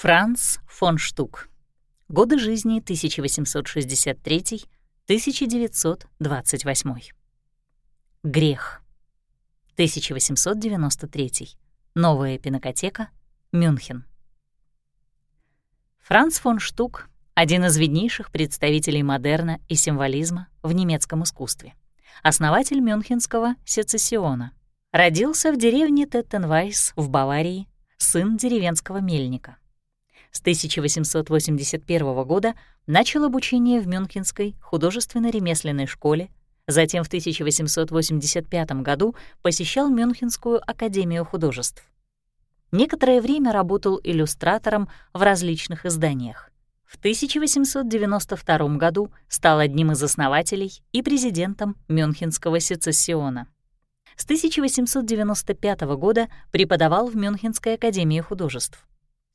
Франц фон Штук. Годы жизни 1863-1928. Грех. 1893. Новая пинокотека. Мюнхен. Франц фон Штук — один из виднейших представителей модерна и символизма в немецком искусстве. Основатель мюнхенского сецессиона. Родился в деревне Теттенвайс в Баварии, сын деревенского мельника. С 1881 года начал обучение в Мюнхенской художественно-ремесленной школе, затем в 1885 году посещал Мюнхенскую академию художеств. Некоторое время работал иллюстратором в различных изданиях. В 1892 году стал одним из основателей и президентом Мюнхенского сецессиона. С 1895 года преподавал в Мюнхенской академии художеств.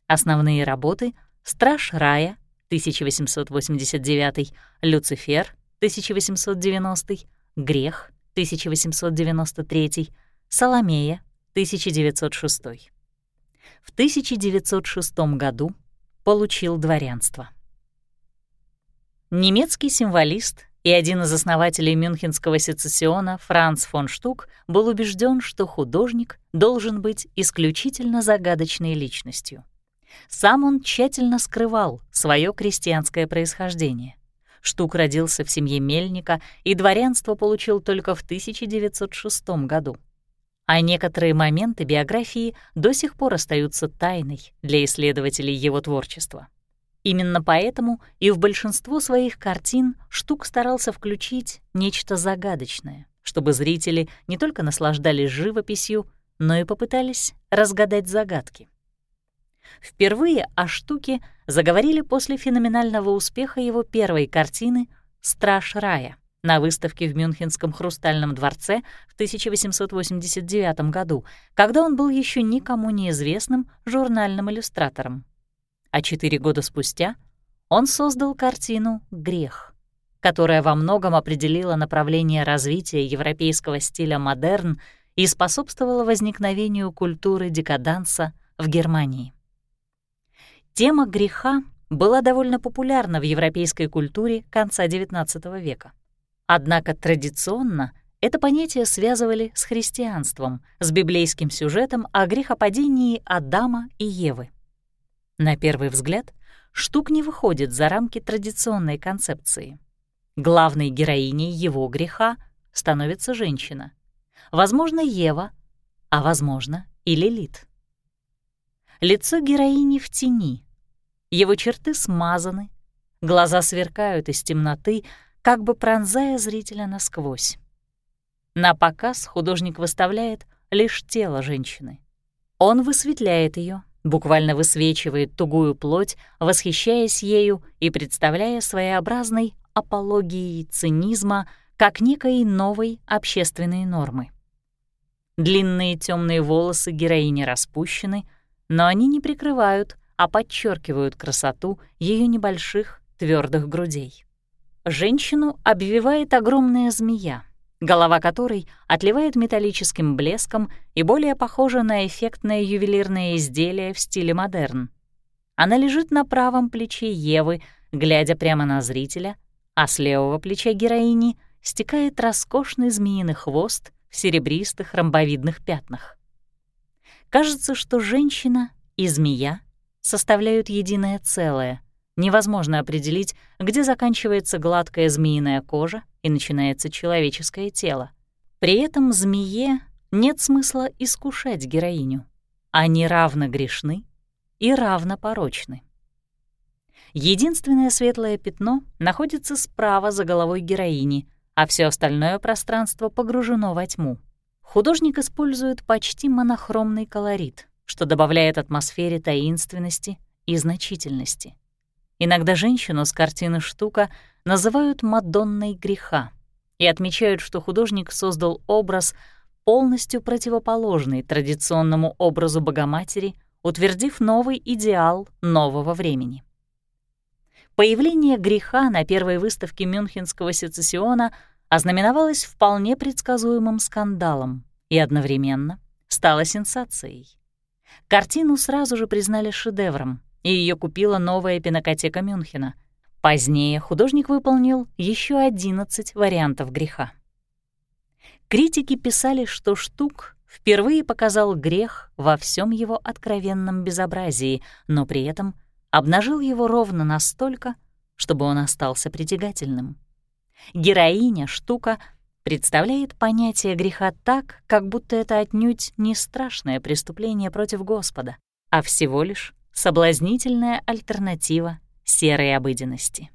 Основные работы «Страж рая» 1889, «Люцифер» 1890, «Грех» 1893, «Соломея» 1906. В 1906 году получил дворянство. Немецкий символист и один из основателей мюнхенского сецессиона Франц фон Штук был убежден, что художник должен быть исключительно загадочной личностью. Сам он тщательно скрывал свое крестьянское происхождение. Штук родился в семье мельника и дворянство получил только в 1906 году. А некоторые моменты биографии до сих пор остаются тайной для исследователей его творчества. Именно поэтому и в большинство своих картин Штук старался включить нечто загадочное, чтобы зрители не только наслаждались живописью, но и попытались разгадать загадки. Впервые о штуке заговорили после феноменального успеха его первой картины «Страж рая» на выставке в Мюнхенском хрустальном дворце в 1889 году, когда он был еще никому неизвестным журнальным иллюстратором. А четыре года спустя он создал картину «Грех», которая во многом определила направление развития европейского стиля модерн и способствовала возникновению культуры декаданса в Германии. Тема греха была довольно популярна в европейской культуре конца XIX века. Однако традиционно это понятие связывали с христианством, с библейским сюжетом о грехопадении Адама и Евы. На первый взгляд, штук не выходит за рамки традиционной концепции. Главной героиней его греха становится женщина. Возможно, Ева, а возможно, и Лилит. Лицо героини в тени. Его черты смазаны, глаза сверкают из темноты, как бы пронзая зрителя насквозь. На показ художник выставляет лишь тело женщины. Он высветляет ее, буквально высвечивает тугую плоть, восхищаясь ею и представляя своеобразной апологией цинизма как некой новой общественной нормы. Длинные темные волосы героини распущены, но они не прикрывают, а подчеркивают красоту ее небольших твердых грудей. Женщину обвивает огромная змея, голова которой отливает металлическим блеском и более похожа на эффектное ювелирное изделие в стиле модерн. Она лежит на правом плече Евы, глядя прямо на зрителя, а с левого плеча героини стекает роскошный змеиный хвост в серебристых ромбовидных пятнах. Кажется, что женщина и змея составляют единое целое. Невозможно определить, где заканчивается гладкая змеиная кожа и начинается человеческое тело. При этом змее нет смысла искушать героиню. Они равно грешны и равно порочны. Единственное светлое пятно находится справа за головой героини, а все остальное пространство погружено во тьму. Художник использует почти монохромный колорит, что добавляет атмосфере таинственности и значительности. Иногда женщину с картины «Штука» называют «Мадонной греха» и отмечают, что художник создал образ, полностью противоположный традиционному образу Богоматери, утвердив новый идеал нового времени. Появление греха на первой выставке Мюнхенского сецессиона ознаменовалось вполне предсказуемым скандалом и одновременно стало сенсацией. Картину сразу же признали шедевром, и ее купила новая пинокотека Мюнхена. Позднее художник выполнил еще 11 вариантов греха. Критики писали, что Штук впервые показал грех во всем его откровенном безобразии, но при этом обнажил его ровно настолько, чтобы он остался притягательным. Героиня Штука представляет понятие греха так, как будто это отнюдь не страшное преступление против Господа, а всего лишь соблазнительная альтернатива серой обыденности.